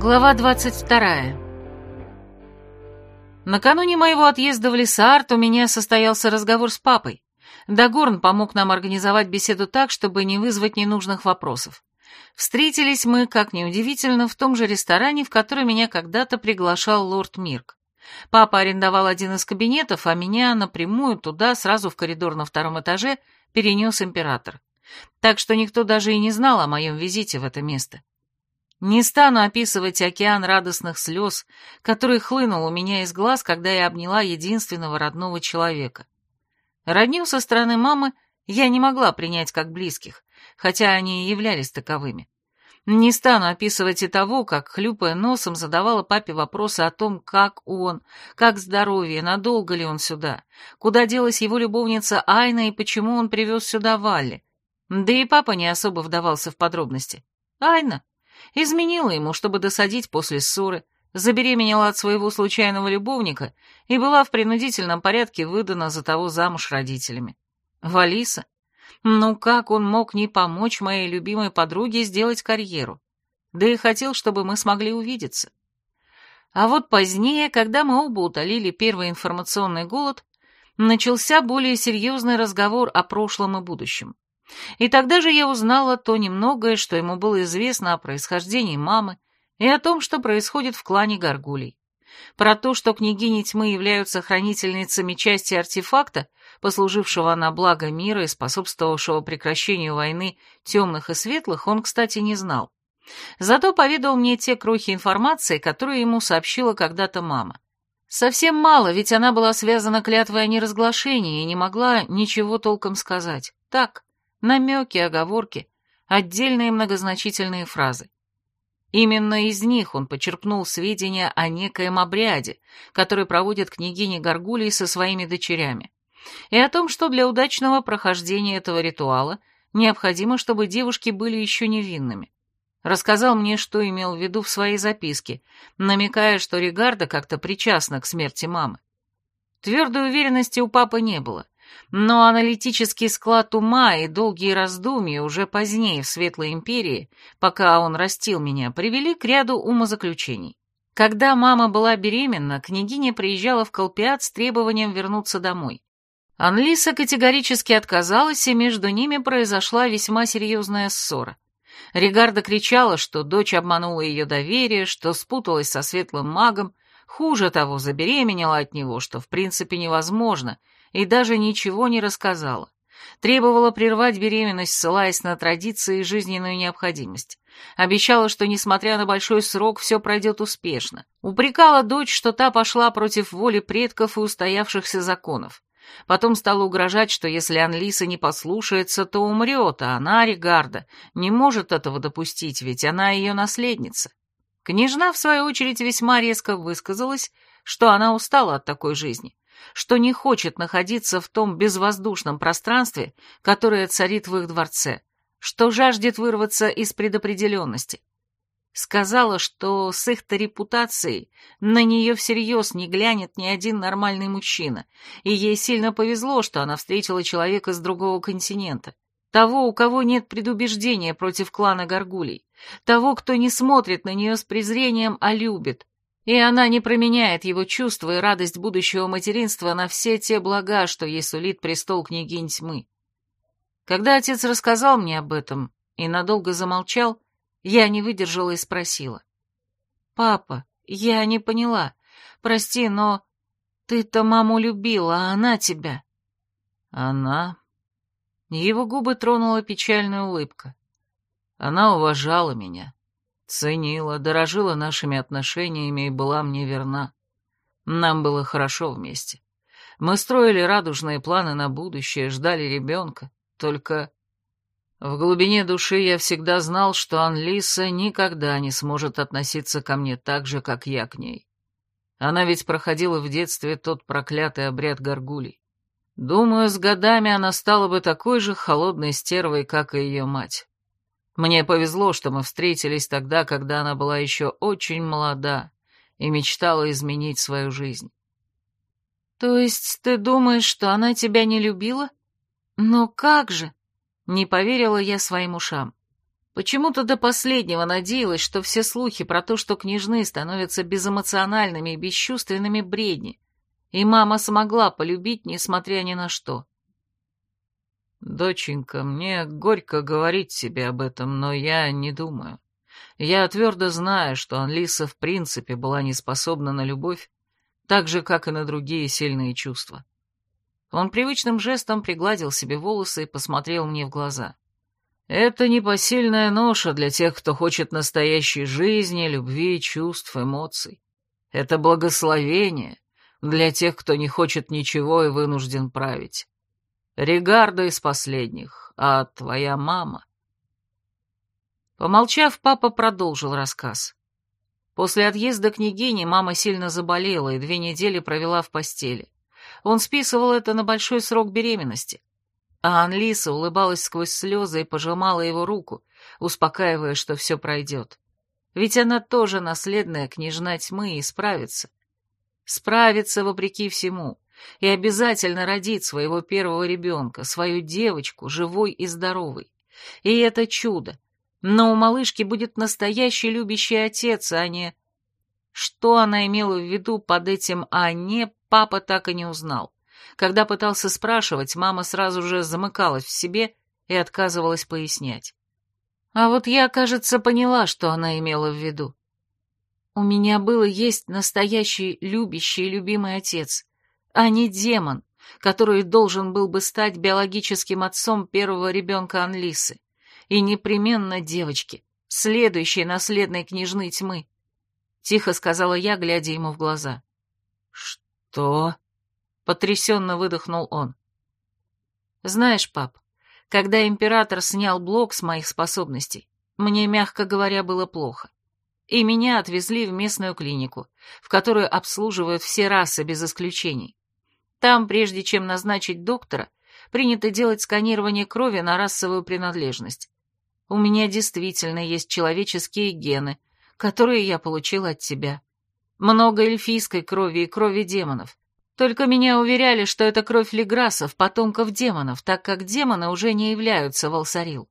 Глава 22. Накануне моего отъезда в Лесаарт у меня состоялся разговор с папой. Дагорн помог нам организовать беседу так, чтобы не вызвать ненужных вопросов. Встретились мы, как ни удивительно, в том же ресторане, в который меня когда-то приглашал лорд Мирк. Папа арендовал один из кабинетов, а меня напрямую туда, сразу в коридор на втором этаже, перенес император. Так что никто даже и не знал о моем визите в это место. Не стану описывать океан радостных слез, который хлынул у меня из глаз, когда я обняла единственного родного человека. Родню со стороны мамы я не могла принять как близких, хотя они и являлись таковыми. Не стану описывать и того, как, хлюпая носом, задавала папе вопросы о том, как он, как здоровье, надолго ли он сюда, куда делась его любовница Айна и почему он привез сюда Валли. Да и папа не особо вдавался в подробности. Айна, Изменила ему, чтобы досадить после ссоры, забеременела от своего случайного любовника и была в принудительном порядке выдана за того замуж родителями. Валиса? Ну как он мог не помочь моей любимой подруге сделать карьеру? Да и хотел, чтобы мы смогли увидеться. А вот позднее, когда мы оба утолили первый информационный голод, начался более серьезный разговор о прошлом и будущем. И тогда же я узнала то немногое, что ему было известно о происхождении мамы и о том, что происходит в клане Гаргулей. Про то, что княгини тьмы являются хранительницами части артефакта, послужившего на благо мира и способствовавшего прекращению войны темных и светлых, он, кстати, не знал. Зато поведал мне те крохи информации, которые ему сообщила когда-то мама. Совсем мало, ведь она была связана клятвой о неразглашении и не могла ничего толком сказать. Так, намеки, оговорки, отдельные многозначительные фразы. Именно из них он почерпнул сведения о некоем обряде, который проводит княгиня Гаргулий со своими дочерями, и о том, что для удачного прохождения этого ритуала необходимо, чтобы девушки были еще невинными. Рассказал мне, что имел в виду в своей записке, намекая, что Регарда как-то причастна к смерти мамы. Твердой уверенности у папы не было, но аналитический склад ума и долгие раздумья уже позднее в Светлой Империи, пока он растил меня, привели к ряду умозаключений. Когда мама была беременна, княгиня приезжала в Колпиат с требованием вернуться домой. Анлиса категорически отказалась, и между ними произошла весьма серьезная ссора. Регарда кричала, что дочь обманула ее доверие, что спуталась со светлым магом, хуже того, забеременела от него, что в принципе невозможно, и даже ничего не рассказала. Требовала прервать беременность, ссылаясь на традиции и жизненную необходимость. Обещала, что, несмотря на большой срок, все пройдет успешно. Упрекала дочь, что та пошла против воли предков и устоявшихся законов. Потом стала угрожать, что если Анлиса не послушается, то умрет, а она, Регарда, не может этого допустить, ведь она ее наследница. Княжна, в свою очередь, весьма резко высказалась, что она устала от такой жизни что не хочет находиться в том безвоздушном пространстве, которое царит в их дворце, что жаждет вырваться из предопределенности. Сказала, что с их-то репутацией на нее всерьез не глянет ни один нормальный мужчина, и ей сильно повезло, что она встретила человека с другого континента, того, у кого нет предубеждения против клана Гаргулей, того, кто не смотрит на нее с презрением, а любит, и она не променяет его чувства и радость будущего материнства на все те блага, что ей сулит престол княгинь тьмы. Когда отец рассказал мне об этом и надолго замолчал, я не выдержала и спросила. «Папа, я не поняла. Прости, но ты-то маму любила, а она тебя». «Она?» Его губы тронула печальная улыбка. «Она уважала меня». Ценила, дорожила нашими отношениями и была мне верна. Нам было хорошо вместе. Мы строили радужные планы на будущее, ждали ребенка. Только в глубине души я всегда знал, что Анлиса никогда не сможет относиться ко мне так же, как я к ней. Она ведь проходила в детстве тот проклятый обряд горгулей. Думаю, с годами она стала бы такой же холодной стервой, как и ее мать. Мне повезло, что мы встретились тогда, когда она была еще очень молода и мечтала изменить свою жизнь. То есть ты думаешь, что она тебя не любила? Но как же? Не поверила я своим ушам. Почему-то до последнего надеялась, что все слухи про то, что княжны становятся безэмоциональными и бесчувственными бредни, и мама смогла полюбить, несмотря ни на что. «Доченька, мне горько говорить тебе об этом, но я не думаю. Я твердо знаю, что Анлиса в принципе была не способна на любовь, так же, как и на другие сильные чувства. Он привычным жестом пригладил себе волосы и посмотрел мне в глаза. Это непосильная ноша для тех, кто хочет настоящей жизни, любви, чувств, эмоций. Это благословение для тех, кто не хочет ничего и вынужден править. Регарда из последних, а твоя мама... Помолчав, папа продолжил рассказ. После отъезда княгини мама сильно заболела и две недели провела в постели. Он списывал это на большой срок беременности. А Анлиса улыбалась сквозь слезы и пожимала его руку, успокаивая, что все пройдет. Ведь она тоже наследная княжна тьмы и справится. Справится вопреки всему и обязательно родит своего первого ребенка, свою девочку, живой и здоровой. И это чудо, но у малышки будет настоящий любящий отец, а не... Что она имела в виду под этим «а не» папа так и не узнал. Когда пытался спрашивать, мама сразу же замыкалась в себе и отказывалась пояснять. А вот я, кажется, поняла, что она имела в виду. У меня было есть настоящий любящий и любимый отец, а не демон, который должен был бы стать биологическим отцом первого ребенка Анлисы и непременно девочки, следующей наследной княжны тьмы. Тихо сказала я, глядя ему в глаза. «Что?» — потрясенно выдохнул он. «Знаешь, пап, когда император снял блок с моих способностей, мне, мягко говоря, было плохо. И меня отвезли в местную клинику, в которую обслуживают все расы без исключений. Там, прежде чем назначить доктора, принято делать сканирование крови на расовую принадлежность. У меня действительно есть человеческие гены, которые я получил от тебя. Много эльфийской крови и крови демонов. Только меня уверяли, что это кровь леграсов, потомков демонов, так как демоны уже не являются волсарил.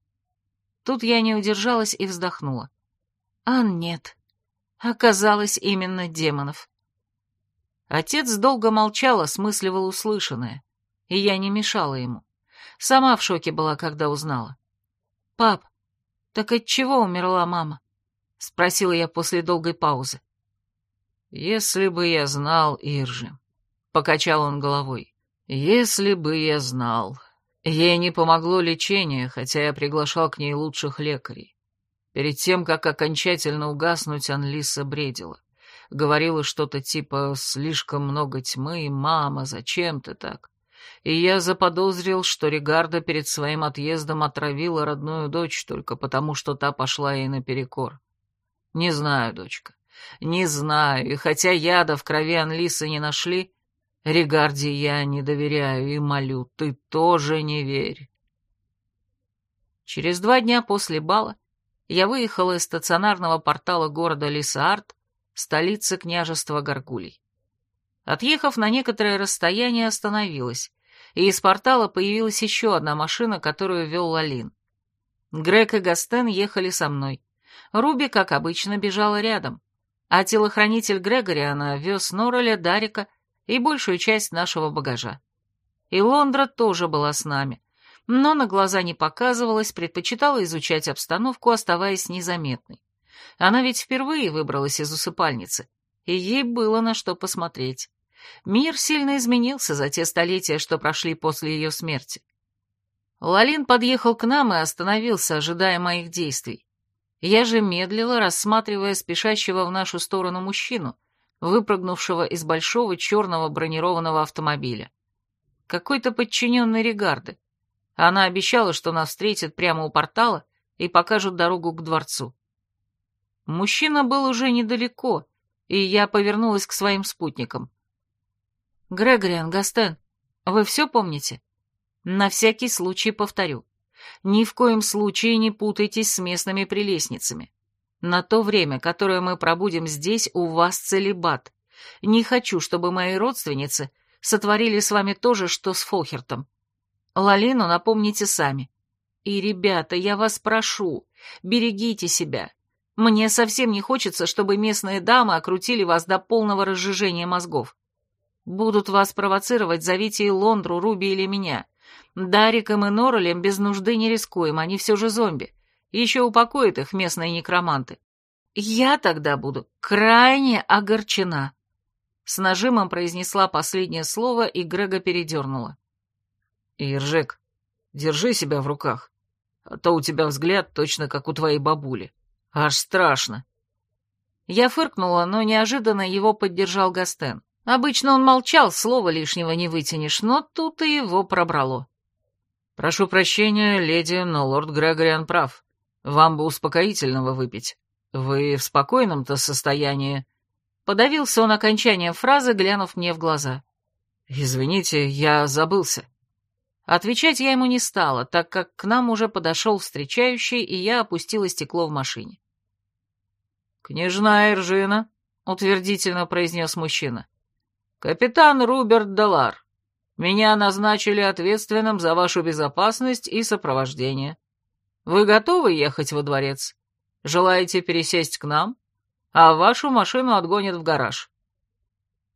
Тут я не удержалась и вздохнула. А нет. Оказалось, именно демонов. Отец долго молчал, осмысливал услышанное, и я не мешала ему. Сама в шоке была, когда узнала. «Пап, «Так от чего умерла мама?» — спросила я после долгой паузы. «Если бы я знал, Иржи», — покачал он головой, — «если бы я знал. Ей не помогло лечение, хотя я приглашал к ней лучших лекарей. Перед тем, как окончательно угаснуть, Анлиса бредила. Говорила что-то типа «слишком много тьмы, мама, зачем ты так?» и я заподозрил, что Регарда перед своим отъездом отравила родную дочь только потому, что та пошла ей наперекор. Не знаю, дочка, не знаю, и хотя яда в крови Анлисы не нашли, Регарде я не доверяю и молю, ты тоже не верь. Через два дня после бала я выехала из стационарного портала города Лисаарт, столицы княжества Гаргулей. Отъехав на некоторое расстояние, остановилась, и из портала появилась еще одна машина, которую вел Лалин. Грег и Гастен ехали со мной. Руби, как обычно, бежала рядом, а телохранитель Грегориана вез Нораля, Дарика и большую часть нашего багажа. И Лондра тоже была с нами, но на глаза не показывалась, предпочитала изучать обстановку, оставаясь незаметной. Она ведь впервые выбралась из усыпальницы, и ей было на что посмотреть. Мир сильно изменился за те столетия, что прошли после ее смерти. Лалин подъехал к нам и остановился, ожидая моих действий. Я же медлила, рассматривая спешащего в нашу сторону мужчину, выпрыгнувшего из большого черного бронированного автомобиля. Какой-то подчиненный Регарды. Она обещала, что нас встретят прямо у портала и покажут дорогу к дворцу. Мужчина был уже недалеко, и я повернулась к своим спутникам. Грегориан, Гастен, вы все помните? На всякий случай повторю. Ни в коем случае не путайтесь с местными прелестницами. На то время, которое мы пробудем здесь, у вас целебат. Не хочу, чтобы мои родственницы сотворили с вами то же, что с Фолхертом. Лалину напомните сами. И, ребята, я вас прошу, Берегите себя. Мне совсем не хочется, чтобы местные дамы окрутили вас до полного разжижения мозгов. Будут вас провоцировать, зовите и Лондру, Руби или меня. Дариком и Норрелем без нужды не рискуем, они все же зомби. Еще упокоят их местные некроманты. Я тогда буду крайне огорчена. С нажимом произнесла последнее слово, и Грега передернула. «Иржек, держи себя в руках, а то у тебя взгляд точно как у твоей бабули. Аж страшно». Я фыркнула, но неожиданно его поддержал Гастен. Обычно он молчал, слова лишнего не вытянешь, но тут и его пробрало. «Прошу прощения, леди, но лорд Грегориан прав. Вам бы успокоительного выпить. Вы в спокойном-то состоянии...» Подавился он окончанием фразы, глянув мне в глаза. «Извините, я забылся». Отвечать я ему не стала, так как к нам уже подошел встречающий, и я опустила стекло в машине. «Княжна Эржина», — утвердительно произнес мужчина. «Капитан Руберт Далар, меня назначили ответственным за вашу безопасность и сопровождение. Вы готовы ехать во дворец? Желаете пересесть к нам?» а вашу машину отгонят в гараж».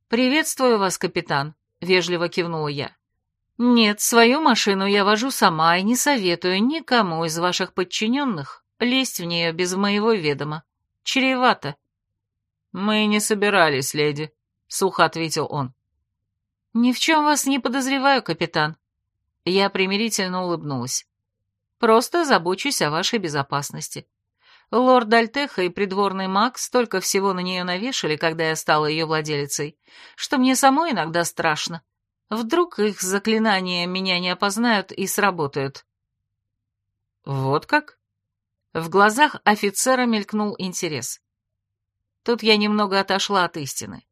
«Приветствую вас, капитан», — вежливо кивнула я. «Нет, свою машину я вожу сама и не советую никому из ваших подчиненных лезть в нее без моего ведома. Чревато». «Мы не собирались, леди», — сухо ответил он. «Ни в чем вас не подозреваю, капитан». Я примирительно улыбнулась. «Просто забочусь о вашей безопасности. Лорд Дальтеха и придворный маг столько всего на нее навешали, когда я стала ее владелицей, что мне самой иногда страшно. Вдруг их заклинания меня не опознают и сработают. Вот как? В глазах офицера мелькнул интерес. Тут я немного отошла от истины.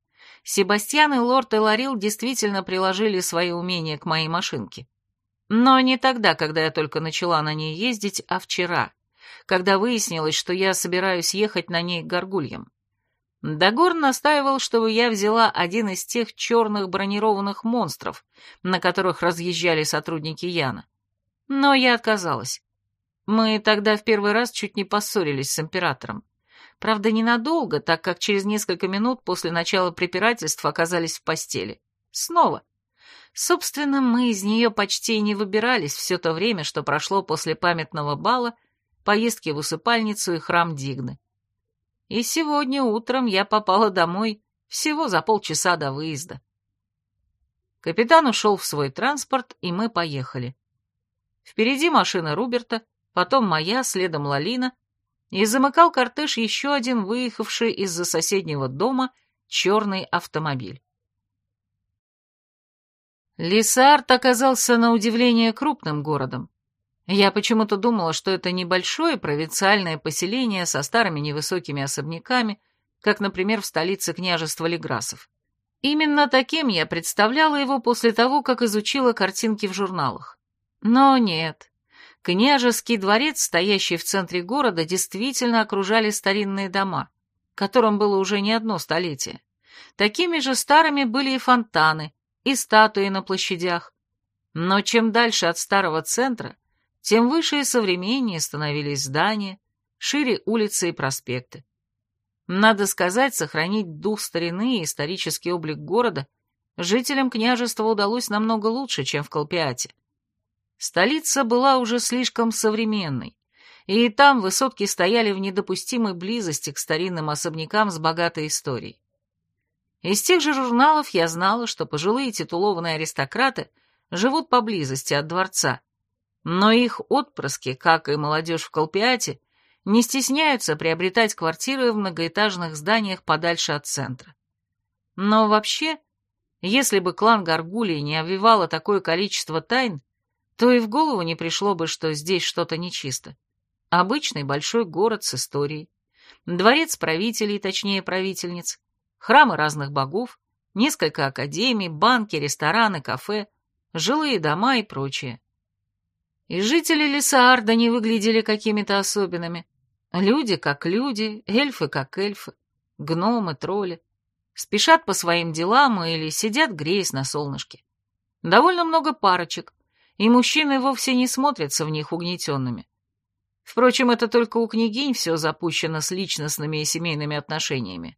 Себастьян и лорд Эларил действительно приложили свои умения к моей машинке. Но не тогда, когда я только начала на ней ездить, а вчера когда выяснилось, что я собираюсь ехать на ней к горгульям. Дагор настаивал, чтобы я взяла один из тех черных бронированных монстров, на которых разъезжали сотрудники Яна. Но я отказалась. Мы тогда в первый раз чуть не поссорились с императором. Правда, ненадолго, так как через несколько минут после начала препирательств оказались в постели. Снова. Собственно, мы из нее почти не выбирались все то время, что прошло после памятного бала поездки в усыпальницу и храм Дигны. И сегодня утром я попала домой всего за полчаса до выезда. Капитан ушел в свой транспорт, и мы поехали. Впереди машина Руберта, потом моя, следом Лалина, и замыкал кортеж еще один выехавший из-за соседнего дома черный автомобиль. Лисард оказался на удивление крупным городом. Я почему-то думала, что это небольшое провинциальное поселение со старыми невысокими особняками, как, например, в столице княжества Леграсов. Именно таким я представляла его после того, как изучила картинки в журналах. Но нет. Княжеский дворец, стоящий в центре города, действительно окружали старинные дома, которым было уже не одно столетие. Такими же старыми были и фонтаны, и статуи на площадях. Но чем дальше от старого центра, тем выше и современнее становились здания, шире улицы и проспекты. Надо сказать, сохранить дух старины и исторический облик города жителям княжества удалось намного лучше, чем в Колпиате. Столица была уже слишком современной, и там высотки стояли в недопустимой близости к старинным особнякам с богатой историей. Из тех же журналов я знала, что пожилые титулованные аристократы живут поблизости от дворца, но их отпрыски, как и молодежь в Колпиате, не стесняются приобретать квартиры в многоэтажных зданиях подальше от центра. Но вообще, если бы клан Гаргулии не обвивало такое количество тайн, то и в голову не пришло бы, что здесь что-то нечисто. Обычный большой город с историей, дворец правителей, точнее правительниц, храмы разных богов, несколько академий, банки, рестораны, кафе, жилые дома и прочее. И жители Лесаарда не выглядели какими-то особенными. Люди как люди, эльфы как эльфы, гномы, тролли. Спешат по своим делам или сидят, греясь на солнышке. Довольно много парочек, и мужчины вовсе не смотрятся в них угнетенными. Впрочем, это только у княгинь все запущено с личностными и семейными отношениями.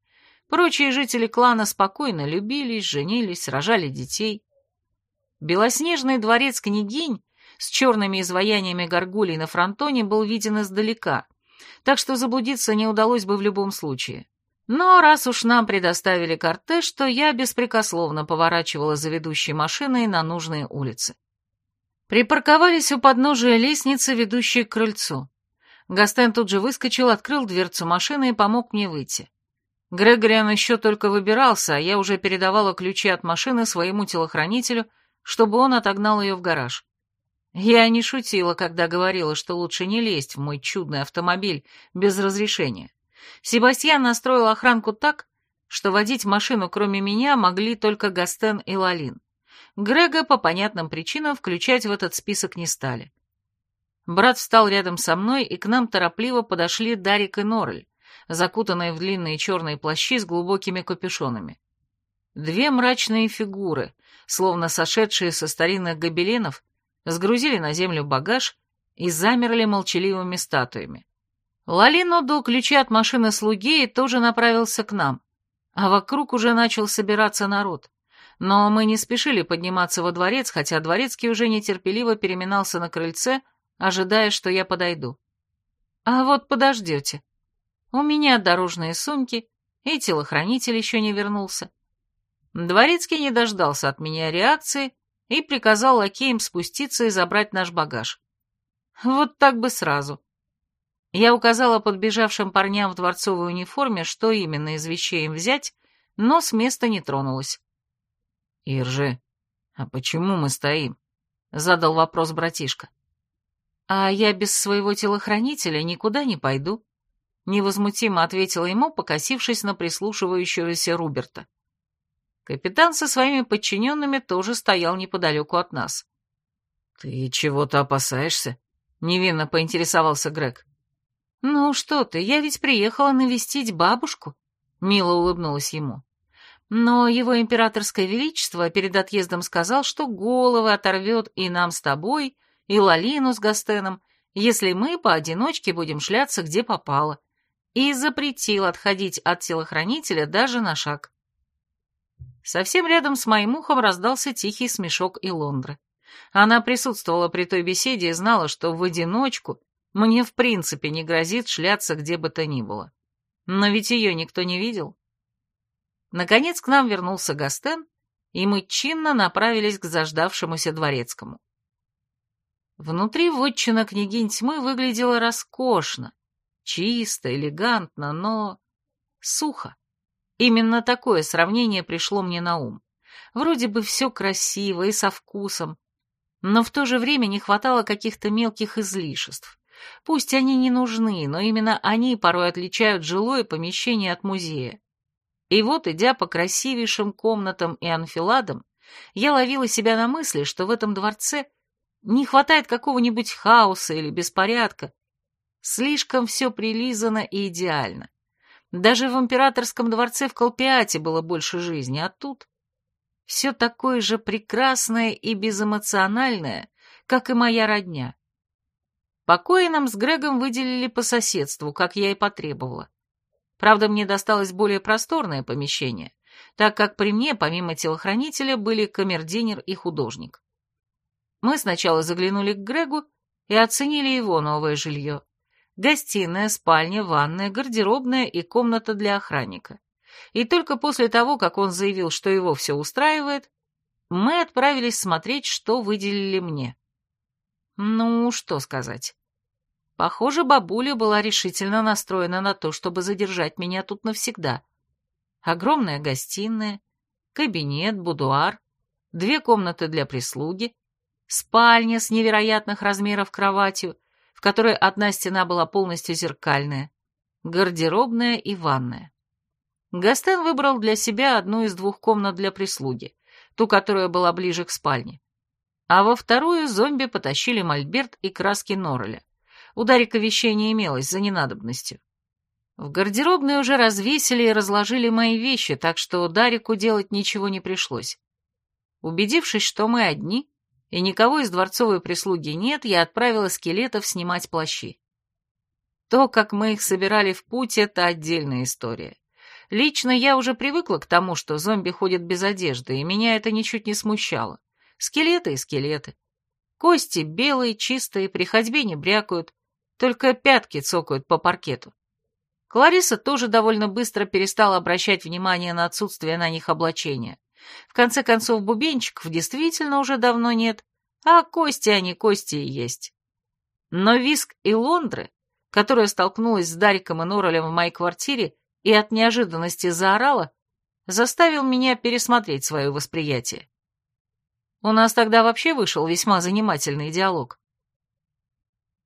Прочие жители клана спокойно любились, женились, рожали детей. Белоснежный дворец княгинь с черными изваяниями горгулей на фронтоне был виден издалека, так что заблудиться не удалось бы в любом случае. Но раз уж нам предоставили кортеж, то я беспрекословно поворачивала за ведущей машиной на нужные улицы. Припарковались у подножия лестницы, ведущей к крыльцу. Гастен тут же выскочил, открыл дверцу машины и помог мне выйти. Грегориан еще только выбирался, а я уже передавала ключи от машины своему телохранителю, чтобы он отогнал ее в гараж. Я не шутила, когда говорила, что лучше не лезть в мой чудный автомобиль без разрешения. Себастьян настроил охранку так, что водить машину кроме меня могли только Гастен и Лалин. Грега по понятным причинам включать в этот список не стали. Брат встал рядом со мной, и к нам торопливо подошли Дарик и Норрель, закутанные в длинные черные плащи с глубокими капюшонами. Две мрачные фигуры, словно сошедшие со старинных гобеленов, сгрузили на землю багаж и замерли молчаливыми статуями. Лалин отдал ключи от машины слуги и тоже направился к нам, а вокруг уже начал собираться народ. Но мы не спешили подниматься во дворец, хотя дворецкий уже нетерпеливо переминался на крыльце, ожидая, что я подойду. А вот подождете. У меня дорожные сумки, и телохранитель еще не вернулся. Дворецкий не дождался от меня реакции и приказал лакеям спуститься и забрать наш багаж. Вот так бы сразу. Я указала подбежавшим парням в дворцовой униформе, что именно из вещей им взять, но с места не тронулась. «Иржи, а почему мы стоим?» — задал вопрос братишка. «А я без своего телохранителя никуда не пойду», — невозмутимо ответила ему, покосившись на прислушивающегося Руберта. Капитан со своими подчиненными тоже стоял неподалеку от нас. «Ты чего-то опасаешься?» — невинно поинтересовался Грег. «Ну что ты, я ведь приехала навестить бабушку», — мило улыбнулась ему. Но его императорское величество перед отъездом сказал, что головы оторвет и нам с тобой, и Лалину с Гастеном, если мы поодиночке будем шляться где попало, и запретил отходить от телохранителя даже на шаг. Совсем рядом с моим ухом раздался тихий смешок и Лондры. Она присутствовала при той беседе и знала, что в одиночку мне в принципе не грозит шляться где бы то ни было. Но ведь ее никто не видел. Наконец к нам вернулся Гастен, и мы чинно направились к заждавшемуся дворецкому. Внутри вотчина княгинь тьмы выглядела роскошно, чисто, элегантно, но сухо. Именно такое сравнение пришло мне на ум. Вроде бы все красиво и со вкусом, но в то же время не хватало каких-то мелких излишеств. Пусть они не нужны, но именно они порой отличают жилое помещение от музея. И вот, идя по красивейшим комнатам и анфиладам, я ловила себя на мысли, что в этом дворце не хватает какого-нибудь хаоса или беспорядка. Слишком все прилизано и идеально. Даже в императорском дворце в Колпиате было больше жизни, а тут все такое же прекрасное и безэмоциональное, как и моя родня. Покои нам с Грегом выделили по соседству, как я и потребовала. Правда, мне досталось более просторное помещение, так как при мне, помимо телохранителя, были камердинер и художник. Мы сначала заглянули к Грегу и оценили его новое жилье. Гостиная, спальня, ванная, гардеробная и комната для охранника. И только после того, как он заявил, что его все устраивает, мы отправились смотреть, что выделили мне. Ну, что сказать. Похоже, бабуля была решительно настроена на то, чтобы задержать меня тут навсегда. Огромная гостиная, кабинет, будуар, две комнаты для прислуги, спальня с невероятных размеров кроватью, которой одна стена была полностью зеркальная, гардеробная и ванная. Гастен выбрал для себя одну из двух комнат для прислуги, ту, которая была ближе к спальне а во вторую зомби потащили мольберт и краски Норреля. У Дарика вещей не имелось за ненадобностью. В гардеробной уже развесили и разложили мои вещи, так что Дарику делать ничего не пришлось. Убедившись, что мы одни, и никого из дворцовой прислуги нет, я отправила скелетов снимать плащи. То, как мы их собирали в путь, это отдельная история. Лично я уже привыкла к тому, что зомби ходят без одежды, и меня это ничуть не смущало. Скелеты и скелеты. Кости белые, чистые, при ходьбе не брякают, только пятки цокают по паркету. Клариса тоже довольно быстро перестала обращать внимание на отсутствие на них облачения. В конце концов, бубенчиков действительно уже давно нет, а кости они кости и есть. Но Виск и Лондры, которая столкнулась с Дариком и Норрелем в моей квартире и от неожиданности заорала, заставил меня пересмотреть свое восприятие. У нас тогда вообще вышел весьма занимательный диалог.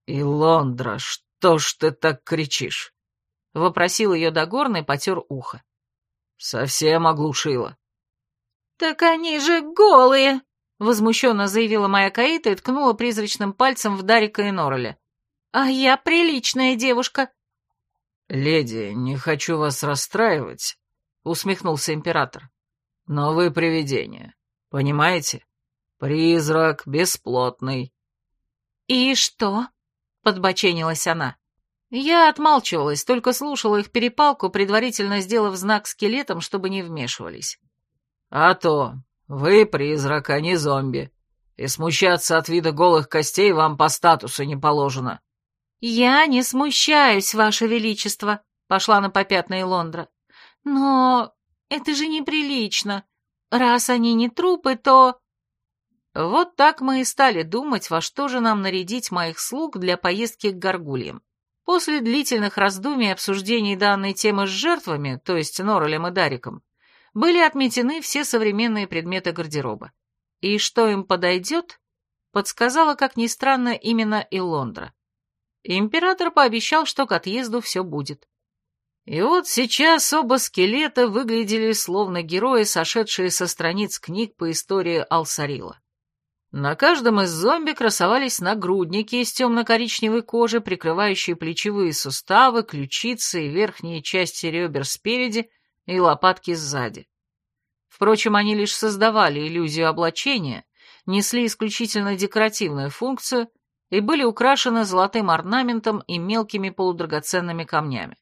«И Лондра, что ж ты так кричишь?» — вопросил ее Дагорный, потер ухо. «Совсем оглушила». «Так они же голые!» — возмущенно заявила моя Каита и ткнула призрачным пальцем в Дарика и Норреля. «А я приличная девушка». «Леди, не хочу вас расстраивать», — усмехнулся император. «Но вы привидение, понимаете? Призрак бесплотный». «И что?» — подбоченилась она. Я отмалчивалась, только слушала их перепалку, предварительно сделав знак скелетам, чтобы не вмешивались. «А то, вы призрак, а не зомби, и смущаться от вида голых костей вам по статусу не положено». «Я не смущаюсь, Ваше Величество», — пошла на попятные Лондра. «Но это же неприлично. Раз они не трупы, то...» Вот так мы и стали думать, во что же нам нарядить моих слуг для поездки к горгульям. После длительных раздумий и обсуждений данной темы с жертвами, то есть Норрелем и Дариком, были отметены все современные предметы гардероба. И что им подойдет, подсказала, как ни странно, именно и Лондра. Император пообещал, что к отъезду все будет. И вот сейчас оба скелета выглядели словно герои, сошедшие со страниц книг по истории Алсарила. На каждом из зомби красовались нагрудники из темно-коричневой кожи, прикрывающие плечевые суставы, ключицы и верхние части ребер спереди и лопатки сзади. Впрочем, они лишь создавали иллюзию облачения, несли исключительно декоративную функцию и были украшены золотым орнаментом и мелкими полудрагоценными камнями.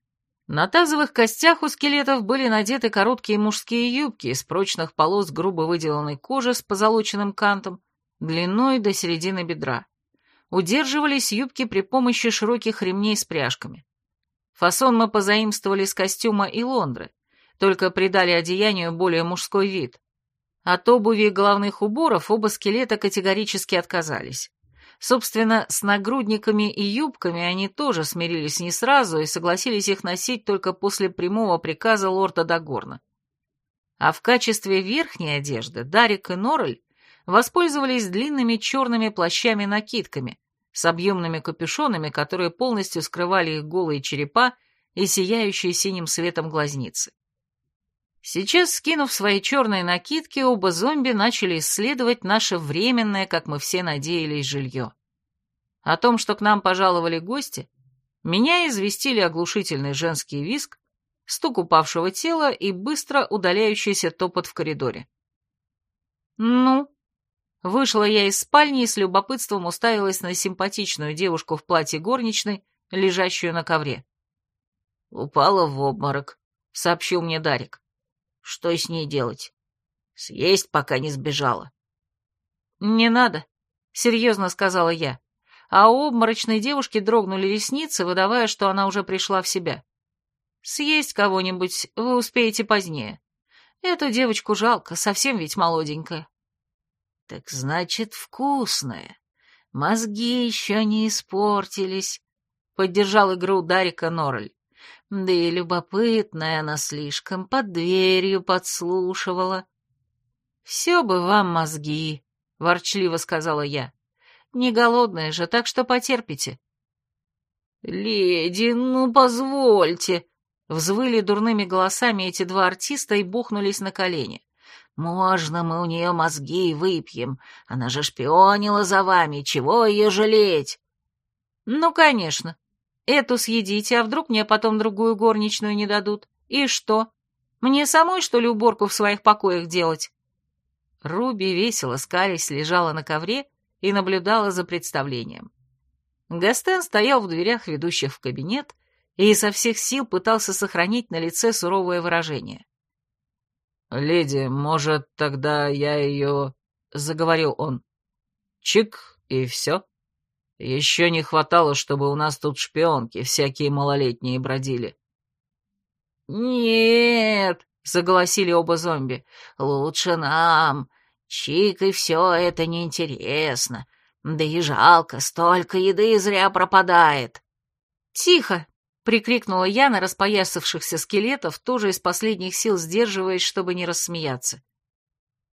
На тазовых костях у скелетов были надеты короткие мужские юбки из прочных полос грубо выделанной кожи с позолоченным кантом, длиной до середины бедра. Удерживались юбки при помощи широких ремней с пряжками. Фасон мы позаимствовали с костюма и лондры, только придали одеянию более мужской вид. От обуви и головных уборов оба скелета категорически отказались. Собственно, с нагрудниками и юбками они тоже смирились не сразу и согласились их носить только после прямого приказа лорда Дагорна. А в качестве верхней одежды Дарик и Норрель воспользовались длинными черными плащами-накидками с объемными капюшонами, которые полностью скрывали их голые черепа и сияющие синим светом глазницы. Сейчас, скинув свои черные накидки, оба зомби начали исследовать наше временное, как мы все надеялись, жилье. О том, что к нам пожаловали гости, меня известили оглушительный женский виск, стук упавшего тела и быстро удаляющийся топот в коридоре. «Ну?» Вышла я из спальни и с любопытством уставилась на симпатичную девушку в платье горничной, лежащую на ковре. «Упала в обморок», — сообщил мне Дарик. Что с ней делать? Съесть, пока не сбежала. «Не надо», — серьезно сказала я. А у обморочной девушки дрогнули ресницы, выдавая, что она уже пришла в себя. «Съесть кого-нибудь вы успеете позднее. Эту девочку жалко, совсем ведь молоденькая». «Так значит, вкусная. Мозги еще не испортились», — поддержал игру Дарика Норрель. Да и любопытная она слишком, под дверью подслушивала. «Все бы вам мозги», — ворчливо сказала я. «Не голодная же, так что потерпите». «Леди, ну позвольте», — взвыли дурными голосами эти два артиста и бухнулись на колени. «Можно мы у нее мозги выпьем? Она же шпионила за вами, чего ее жалеть?» «Ну, конечно. Эту съедите, а вдруг мне потом другую горничную не дадут? И что? Мне самой, что ли, уборку в своих покоях делать?» Руби весело скались лежала на ковре и наблюдала за представлением. Гастен стоял в дверях, ведущих в кабинет, и изо всех сил пытался сохранить на лице суровое выражение. «Леди, может, тогда я ее...» — заговорил он. «Чик, и все. Еще не хватало, чтобы у нас тут шпионки всякие малолетние бродили». «Нет», — заголосили оба зомби, — «лучше нам. Чик, и все это неинтересно. Да и жалко, столько еды зря пропадает». «Тихо!» — прикрикнула я на распоясавшихся скелетов, тоже из последних сил сдерживаясь, чтобы не рассмеяться.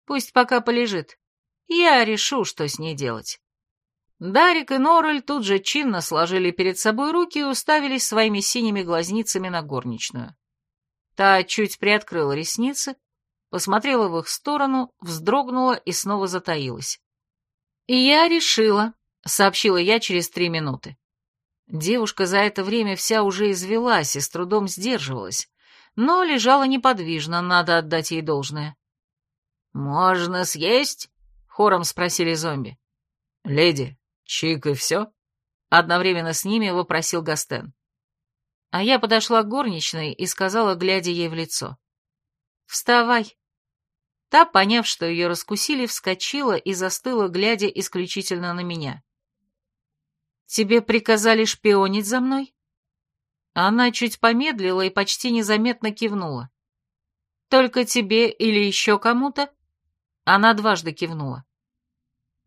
«Пусть пока полежит. Я решу, что с ней делать». Дарик и Норрель тут же чинно сложили перед собой руки и уставились своими синими глазницами на горничную. Та чуть приоткрыла ресницы, посмотрела в их сторону, вздрогнула и снова затаилась. «И я решила», — сообщила я через три минуты. Девушка за это время вся уже извелась и с трудом сдерживалась, но лежала неподвижно, надо отдать ей должное. «Можно съесть?» — хором спросили зомби. «Леди, чик и все?» — одновременно с ними вопросил Гастен. А я подошла к горничной и сказала, глядя ей в лицо. «Вставай!» Та, поняв, что ее раскусили, вскочила и застыла, глядя исключительно на меня. «Тебе приказали шпионить за мной?» Она чуть помедлила и почти незаметно кивнула. «Только тебе или еще кому-то?» Она дважды кивнула.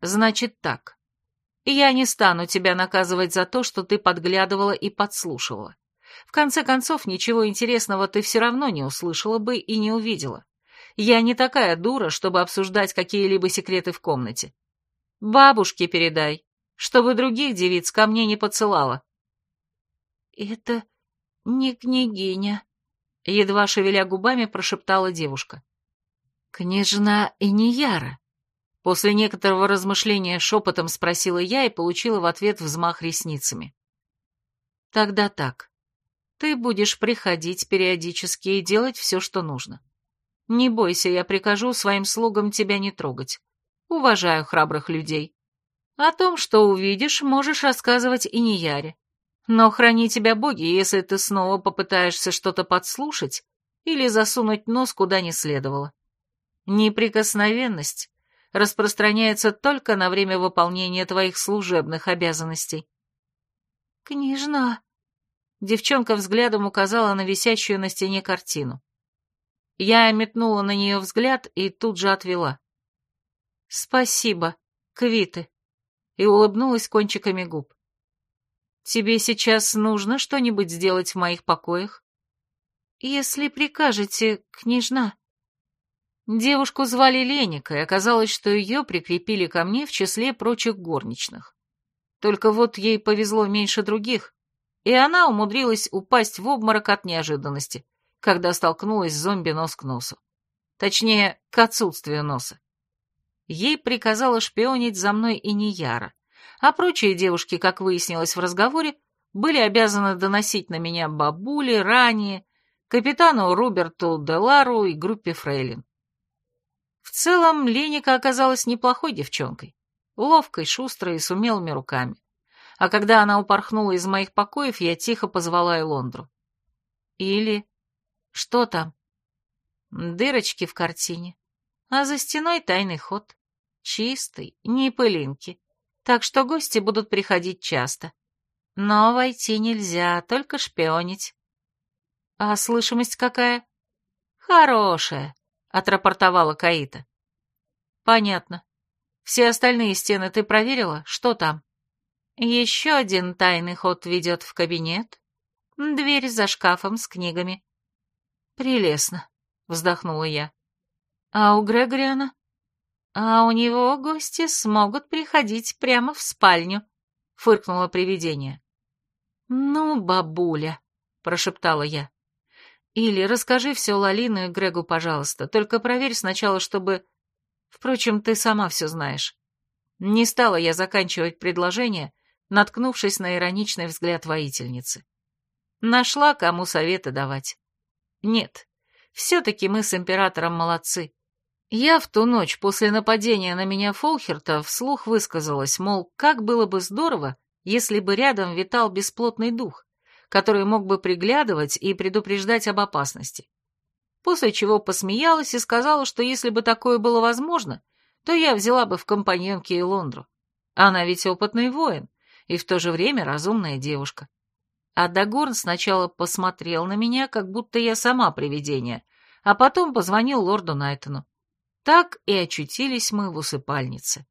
«Значит так. Я не стану тебя наказывать за то, что ты подглядывала и подслушивала. В конце концов, ничего интересного ты все равно не услышала бы и не увидела. Я не такая дура, чтобы обсуждать какие-либо секреты в комнате. Бабушке передай, чтобы других девиц ко мне не подсылала. Это не княгиня, едва шевеля губами прошептала девушка. Княжна и не Яра. После некоторого размышления шепотом спросила я и получила в ответ взмах ресницами. Тогда так. Ты будешь приходить периодически и делать все, что нужно. Не бойся, я прикажу своим слугам тебя не трогать. Уважаю храбрых людей. О том, что увидишь, можешь рассказывать и не Яре. Но храни тебя боги, если ты снова попытаешься что-то подслушать или засунуть нос куда не следовало. Неприкосновенность распространяется только на время выполнения твоих служебных обязанностей. «Княжна!» Девчонка взглядом указала на висящую на стене картину. Я метнула на нее взгляд и тут же отвела. «Спасибо, Квиты», и улыбнулась кончиками губ. «Тебе сейчас нужно что-нибудь сделать в моих покоях?» «Если прикажете, княжна». Девушку звали Леника, и оказалось, что ее прикрепили ко мне в числе прочих горничных. Только вот ей повезло меньше других, и она умудрилась упасть в обморок от неожиданности, когда столкнулась с зомби нос к носу. Точнее, к отсутствию носа. Ей приказала шпионить за мной и не Яра, а прочие девушки, как выяснилось в разговоре, были обязаны доносить на меня бабули, ранее, капитану Роберту Делару и группе Фрейлин. В целом, Леника оказалась неплохой девчонкой, ловкой, шустрой и с умелыми руками. А когда она упорхнула из моих покоев, я тихо позвала Элондру. Или что там? Дырочки в картине. А за стеной тайный ход. Чистый, не пылинки. Так что гости будут приходить часто. Но войти нельзя, только шпионить. А слышимость какая? Хорошая, отрапортовала Каита. Понятно. Все остальные стены ты проверила? Что там? Еще один тайный ход ведет в кабинет. Дверь за шкафом с книгами. «Прелестно», — вздохнула я. «А у Грегориана?» «А у него гости смогут приходить прямо в спальню», — фыркнуло привидение. «Ну, бабуля», — прошептала я. «Или расскажи все Лалину и Грегу, пожалуйста, только проверь сначала, чтобы... Впрочем, ты сама все знаешь». Не стала я заканчивать предложение, наткнувшись на ироничный взгляд воительницы. Нашла, кому советы давать. Нет, все-таки мы с императором молодцы. Я в ту ночь после нападения на меня Фолхерта вслух высказалась, мол, как было бы здорово, если бы рядом витал бесплотный дух, который мог бы приглядывать и предупреждать об опасности. После чего посмеялась и сказала, что если бы такое было возможно, то я взяла бы в компаньонке и Лондру. Она ведь опытный воин и в то же время разумная девушка. А Дагорн сначала посмотрел на меня, как будто я сама привидение, а потом позвонил лорду Найтону. Так и очутились мы в усыпальнице.